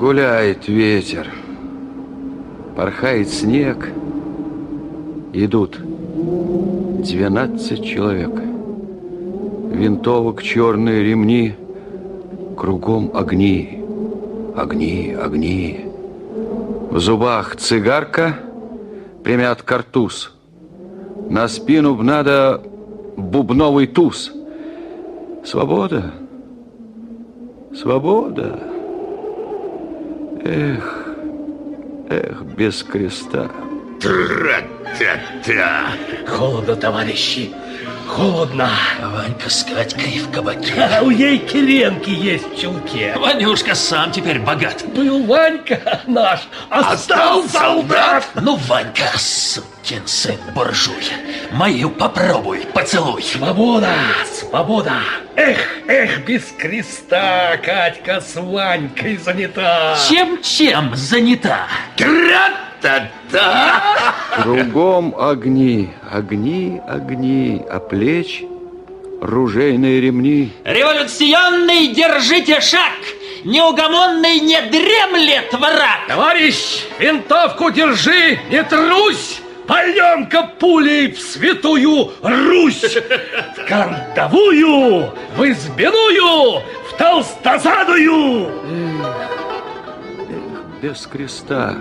Гуляет ветер, порхает снег. Идут 12 человек. Винтовок черные ремни, кругом огни, огни, огни. В зубах цигарка, примят картуз. На спину б надо бубновый туз. Свобода, свобода. Эх, эх, без креста. Тра-та-та. Холодно, товарищи, холодно. А Ванька с Катькой в кабаке. А у ей киренки есть в чулке. Ванюшка сам теперь богат. Был Ванька наш, а стал солдат. Ну, Ванька, сукин сын буржуй, мою попробуй, поцелуй. Свобода, свобода. Эх, эх, без креста Катька с Ванькой занята. Чем-чем занята? Тра-та-та. Кругом огни, огни, огни, а плеч ружейные ремни. Революционный, держите шаг! Неугомонный не дремлет враг! Товарищ, винтовку держи, не трусь! Пойдем-ка пулей в святую Русь! В кантовую, в избиную, в толстозадую! Эх, без креста